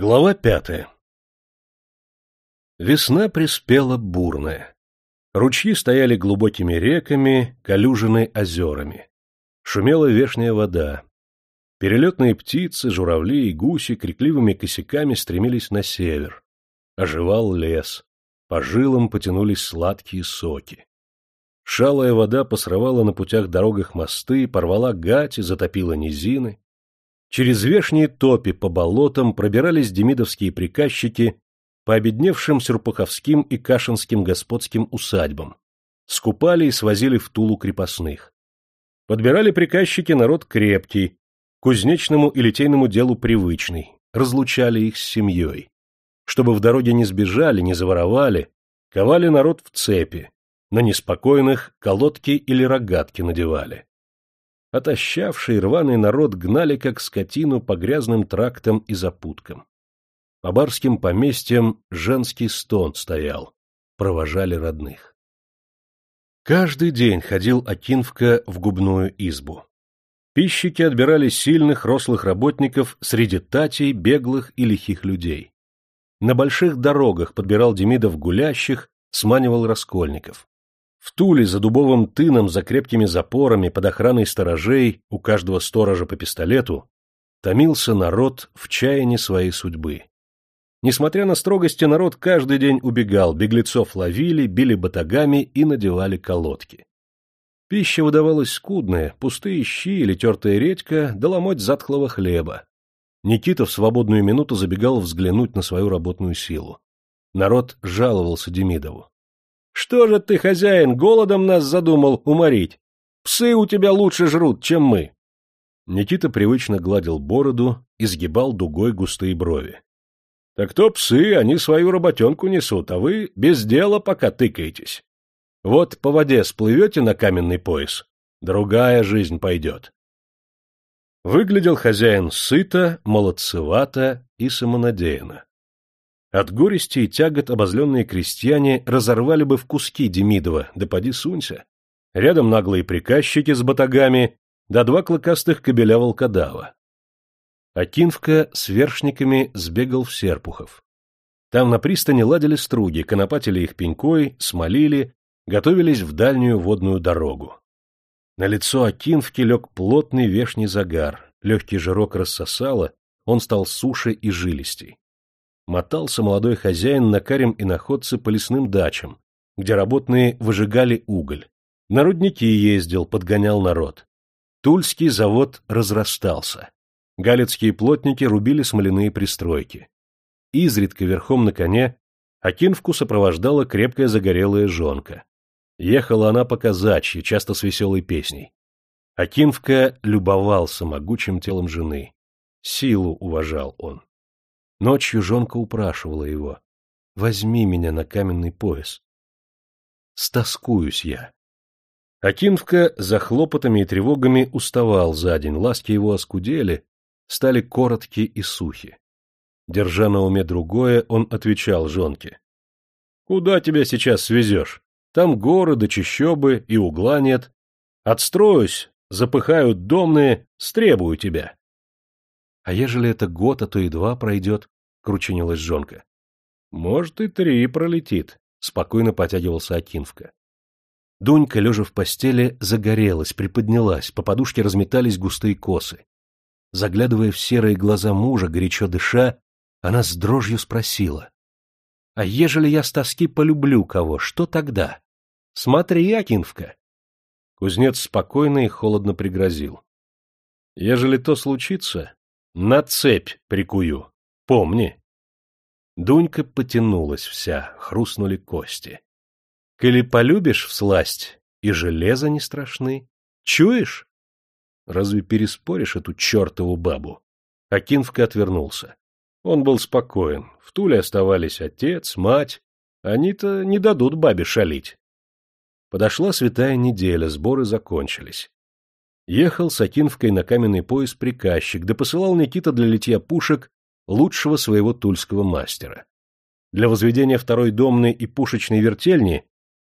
Глава пятая Весна приспела бурная. Ручьи стояли глубокими реками, калюжины озерами. Шумела вешняя вода. Перелетные птицы, журавли и гуси крикливыми косяками стремились на север. Оживал лес. По жилам потянулись сладкие соки. Шалая вода посрывала на путях дорогах мосты, порвала гати, затопила низины. Через вешние топи по болотам пробирались демидовские приказчики по обедневшим Серпуховским и Кашинским господским усадьбам, скупали и свозили в Тулу крепостных. Подбирали приказчики народ крепкий, кузнечному и литейному делу привычный, разлучали их с семьей. Чтобы в дороге не сбежали, не заворовали, ковали народ в цепи, на неспокойных колодки или рогатки надевали. Отощавший рваный народ гнали, как скотину, по грязным трактам и запуткам. По барским поместьям женский стон стоял, провожали родных. Каждый день ходил Акинвка в губную избу. Пищики отбирали сильных, рослых работников среди татей, беглых и лихих людей. На больших дорогах подбирал Демидов гулящих, сманивал раскольников. В Туле за дубовым тыном, за крепкими запорами, под охраной сторожей, у каждого сторожа по пистолету, томился народ в чаянии своей судьбы. Несмотря на строгости, народ каждый день убегал, беглецов ловили, били батагами и надевали колодки. Пища выдавалась скудная, пустые щи или тертая редька, да ломоть затхлого хлеба. Никита в свободную минуту забегал взглянуть на свою работную силу. Народ жаловался Демидову. Что же ты, хозяин, голодом нас задумал уморить? Псы у тебя лучше жрут, чем мы. Никита привычно гладил бороду и сгибал дугой густые брови. — Так то псы, они свою работенку несут, а вы без дела пока тыкаетесь. Вот по воде сплывете на каменный пояс, другая жизнь пойдет. Выглядел хозяин сыто, молодцевато и самонадеянно. От горести и тягот обозленные крестьяне разорвали бы в куски Демидова, да поди сунься. Рядом наглые приказчики с батагами, да два клыкастых кобеля волкодава. Акинвка с вершниками сбегал в Серпухов. Там на пристани ладили струги, конопатили их пенькой, смолили, готовились в дальнюю водную дорогу. На лицо Акинвки лег плотный вешний загар, легкий жирок рассосало, он стал суше и жилистей мотался молодой хозяин на карем и находце по лесным дачам, где работные выжигали уголь. На рудники ездил, подгонял народ. Тульский завод разрастался. Галицкие плотники рубили смоляные пристройки. Изредка верхом на коне Акинвку сопровождала крепкая загорелая жонка. Ехала она по казачьи, часто с веселой песней. Акинвка любовался могучим телом жены. Силу уважал он. Ночью жонка упрашивала его. «Возьми меня на каменный пояс». Стоскуюсь я. Акинвка за хлопотами и тревогами уставал за день, ласки его оскудели, стали короткие и сухи. Держа на уме другое, он отвечал жонке. — Куда тебя сейчас свезешь? Там горы да чащобы, и угла нет. Отстроюсь, запыхают домные, стребую тебя. А ежели это год, а то и два пройдет, — кручинилась жонка. — Может, и три пролетит, — спокойно потягивался Акинвка. Дунька, лежа в постели, загорелась, приподнялась, по подушке разметались густые косы. Заглядывая в серые глаза мужа, горячо дыша, она с дрожью спросила. — А ежели я с тоски полюблю кого, что тогда? Смотри, Акинвка. Кузнец спокойно и холодно пригрозил. — Ежели то случится, на цепь прикую. Помни. Дунька потянулась вся, хрустнули кости. Коли полюбишь всласть, и железо не страшны. Чуешь? Разве переспоришь эту чертову бабу? Акинвка отвернулся. Он был спокоен. В Туле оставались отец, мать. Они-то не дадут бабе шалить. Подошла святая неделя, сборы закончились. Ехал с Акинвкой на каменный пояс приказчик, да посылал Никита для литья пушек лучшего своего тульского мастера. Для возведения второй домной и пушечной вертельни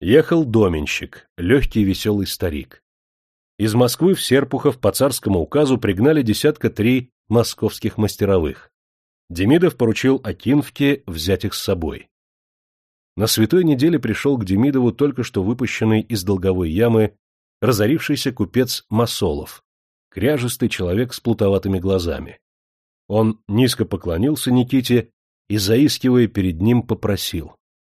ехал доменщик, легкий веселый старик. Из Москвы в Серпухов по царскому указу пригнали десятка три московских мастеровых. Демидов поручил Акинфке взять их с собой. На святой неделе пришел к Демидову только что выпущенный из долговой ямы разорившийся купец Масолов, кряжистый человек с плутоватыми глазами. Он низко поклонился Никите и, заискивая перед ним, попросил.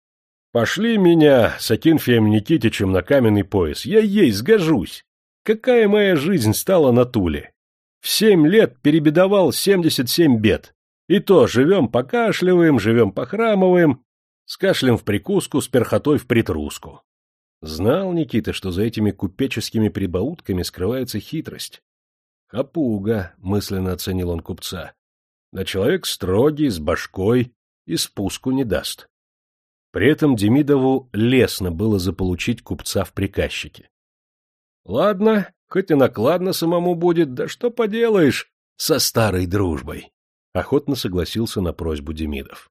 — Пошли меня с Акинфием Никитичем на каменный пояс, я ей сгожусь. Какая моя жизнь стала на Туле? В семь лет перебедовал семьдесят семь бед. И то живем покашливаем, живем похрамываем, с кашлем в прикуску, с перхотой в притруску. Знал Никита, что за этими купеческими прибаутками скрывается хитрость. «Хапуга», — мысленно оценил он купца. «Да человек строгий, с башкой, и спуску не даст». При этом Демидову лестно было заполучить купца в приказчике. «Ладно, хоть и накладно самому будет, да что поделаешь со старой дружбой», — охотно согласился на просьбу Демидов.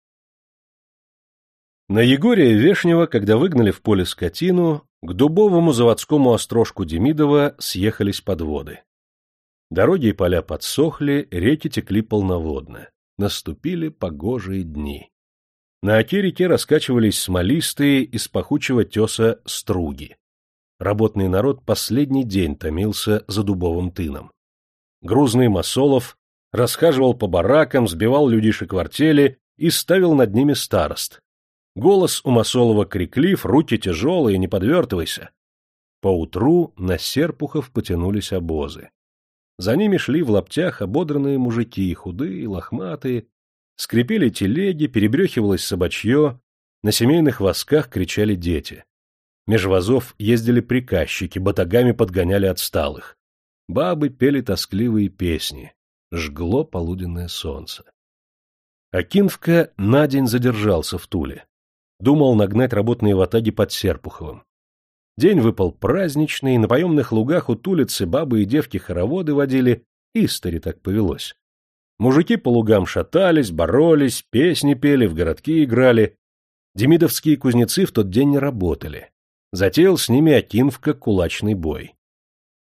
На Егория Вешнего, когда выгнали в поле скотину, к дубовому заводскому острожку Демидова съехались подводы. Дороги и поля подсохли, реки текли полноводно. Наступили погожие дни. На оке реке раскачивались смолистые из пахучего теса струги. Работный народ последний день томился за дубовым тыном. Грузный Масолов расхаживал по баракам, сбивал людишек в артели и ставил над ними старост. Голос у Масолова криклив, руки тяжелые, не подвертывайся. Поутру на Серпухов потянулись обозы. За ними шли в лаптях ободранные мужики, худые, лохматые. Скрипели телеги, перебрехивалось собачье, на семейных восках кричали дети. Меж вазов ездили приказчики, батагами подгоняли отсталых. Бабы пели тоскливые песни. Жгло полуденное солнце. Акинфка на день задержался в Туле. Думал нагнать работные ватаги под Серпуховым. День выпал праздничный, на поемных лугах у тулицы бабы и девки-хороводы водили, истори так повелось. Мужики по лугам шатались, боролись, песни пели, в городки играли. Демидовские кузнецы в тот день не работали. Затеял с ними Акинвка кулачный бой.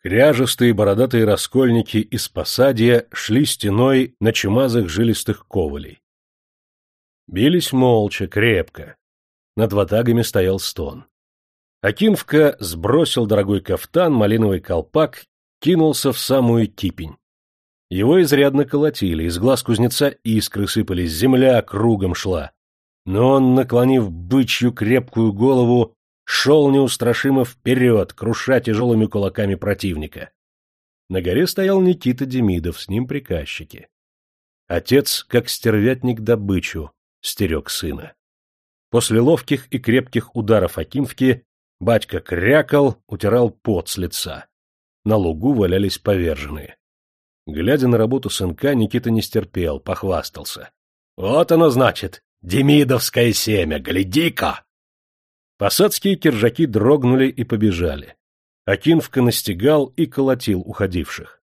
Кряжестые бородатые раскольники из посадья шли стеной на чумазых жилистых ковалей. Бились молча, крепко. Над ватагами стоял стон. Акинфка сбросил дорогой кафтан, малиновый колпак, кинулся в самую кипень. Его изрядно колотили, из глаз кузнеца искры сыпались, земля кругом шла. Но он, наклонив бычью крепкую голову, шел неустрашимо вперед, круша тяжелыми кулаками противника. На горе стоял Никита Демидов, с ним приказчики. Отец, как стервятник добычу, стерег сына. После ловких и крепких ударов Акимфки Батька крякал, утирал пот с лица. На лугу валялись поверженные. Глядя на работу сынка, Никита не стерпел, похвастался. — Вот оно значит, демидовское семя, гляди-ка! Посадские киржаки дрогнули и побежали. Акинфка настигал и колотил уходивших.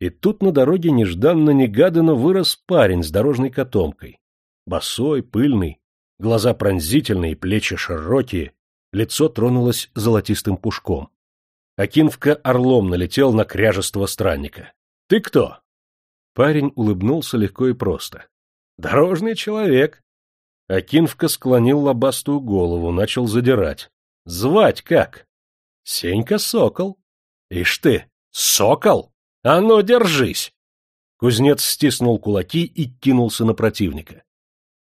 И тут на дороге нежданно-негаданно вырос парень с дорожной котомкой. Босой, пыльный, глаза пронзительные, плечи широкие, лицо тронулось золотистым пушком. Акинфка орлом налетел на кряжество странника. — Ты кто? Парень улыбнулся легко и просто. — Дорожный человек. Акинфка склонил лобастую голову, начал задирать. — Звать как? — Сенька Сокол. — Ишь ты, Сокол? А ну, держись! Кузнец стиснул кулаки и кинулся на противника.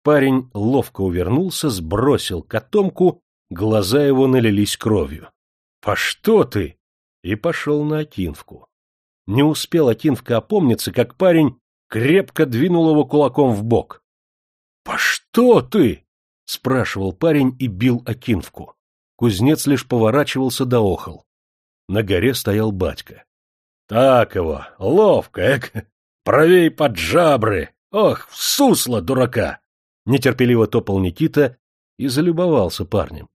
Парень ловко увернулся, сбросил котомку Глаза его налились кровью. — По что ты? И пошел на Акинвку. Не успел Акинвка опомниться, как парень крепко двинул его кулаком в бок. — По что ты? — спрашивал парень и бил Акинвку. Кузнец лишь поворачивался да охал. На горе стоял батька. — Так его, ловко, эк, правей под жабры, ох, сусло дурака! Нетерпеливо топал Никита и залюбовался парнем.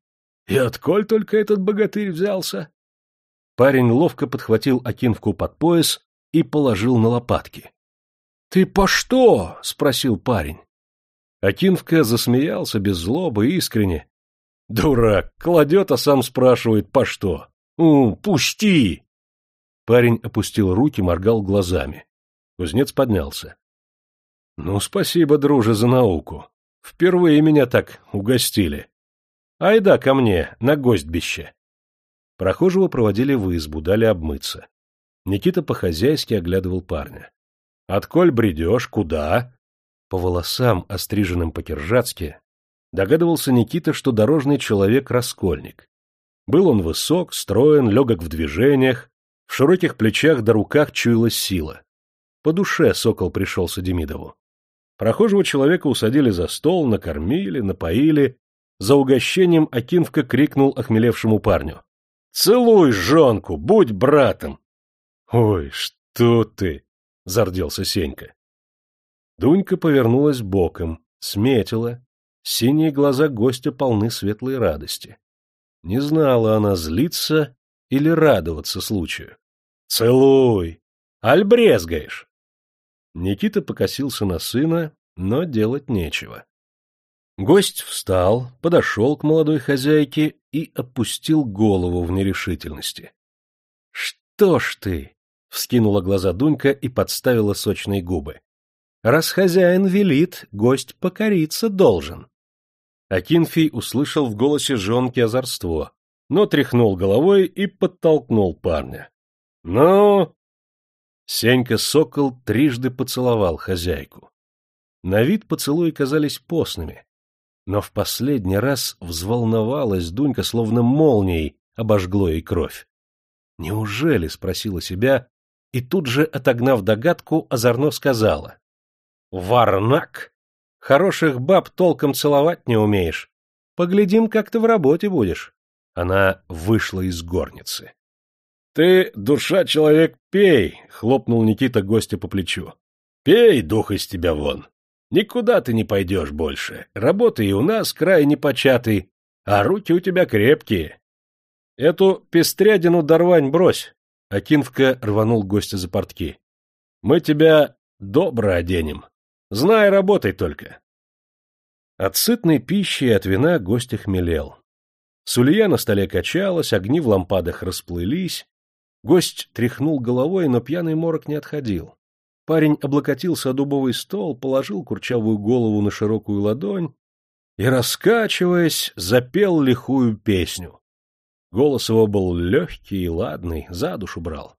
И отколь только этот богатырь взялся? Парень ловко подхватил Акинвку под пояс и положил на лопатки. — Ты по что? — спросил парень. Акинвка засмеялся без злобы искренне. — Дурак, кладет, а сам спрашивает, по что? — У, пусти! Парень опустил руки, моргал глазами. Кузнец поднялся. — Ну, спасибо, друже, за науку. Впервые меня так угостили. Айда ко мне, на гостьбище. Прохожего проводили в избу, дали обмыться. Никита по-хозяйски оглядывал парня. — Отколь бредешь? Куда? По волосам, остриженным по-киржацки, догадывался Никита, что дорожный человек — раскольник. Был он высок, строен, легок в движениях, в широких плечах до руках чуялась сила. По душе сокол пришелся Демидову. Прохожего человека усадили за стол, накормили, напоили. За угощением Акинфка крикнул охмелевшему парню. — Целуй жонку, будь братом! — Ой, что ты! — зарделся Сенька. Дунька повернулась боком, сметила. Синие глаза гостя полны светлой радости. Не знала она, злиться или радоваться случаю. — Целуй! Аль брезгаешь? Никита покосился на сына, но делать нечего. Гость встал, подошел к молодой хозяйке и опустил голову в нерешительности. — Что ж ты? — вскинула глаза Дунька и подставила сочные губы. — Раз хозяин велит, гость покориться должен. Акинфий услышал в голосе жонки озорство, но тряхнул головой и подтолкнул парня. — Ну, Сенька-сокол трижды поцеловал хозяйку. На вид поцелуи казались постными, но в последний раз взволновалась Дунька, словно молнией обожгло ей кровь. «Неужели?» — спросила себя, и тут же, отогнав догадку, озорно сказала. «Варнак! Хороших баб толком целовать не умеешь. Поглядим, как ты в работе будешь». Она вышла из горницы. — Ты, душа человек, пей, — хлопнул Никита гостя по плечу. — Пей, дух из тебя вон. Никуда ты не пойдешь больше. Работа и у нас край непочатый, а руки у тебя крепкие. Эту пестрядину дорвань брось. Акинфка рванул гостя за портки. Мы тебя добро оденем. Знай, работай только. От сытной пищи и от вина гость охмелел. Сулья на столе качалась, огни в лампадах расплылись, Гость тряхнул головой, но пьяный морок не отходил. Парень облокотился о дубовый стол, положил курчавую голову на широкую ладонь и, раскачиваясь, запел лихую песню. Голос его был легкий и ладный, за душу брал.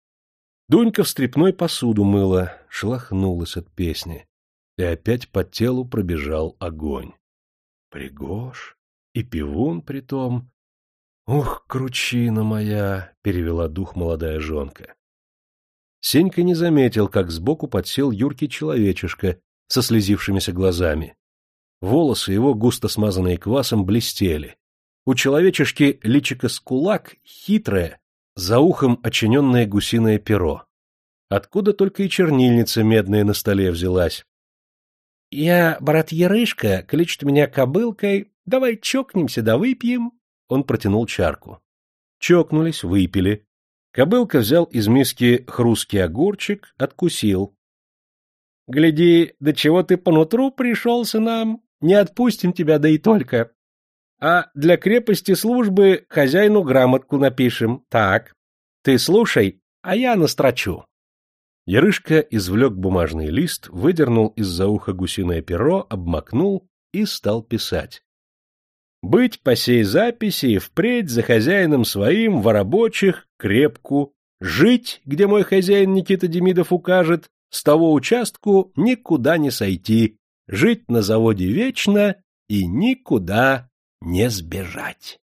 Дунька в стрепной посуду мыла, шелохнулась от песни, и опять по телу пробежал огонь. Пригож, и пивун притом, «Ух, кручина моя!» — перевела дух молодая жонка. Сенька не заметил, как сбоку подсел юркий человечишка со слезившимися глазами. Волосы его, густо смазанные квасом, блестели. У человечишки личико с кулак, хитрое, за ухом очиненное гусиное перо. Откуда только и чернильница медная на столе взялась. — Я, брат Ярышка, кличет меня кобылкой, давай чокнемся да выпьем, он протянул чарку. Чокнулись, выпили. Кобылка взял из миски хрусткий огурчик, откусил. — Гляди, до чего ты по нутру пришелся нам, не отпустим тебя, да и только. А для крепости службы хозяину грамотку напишем. Так, ты слушай, а я настрочу. Ярышка извлек бумажный лист, выдернул из-за уха гусиное перо, обмакнул и стал писать. Быть по сей записи и впредь за хозяином своим во рабочих крепку, жить, где мой хозяин Никита Демидов укажет, с того участку никуда не сойти, жить на заводе вечно и никуда не сбежать.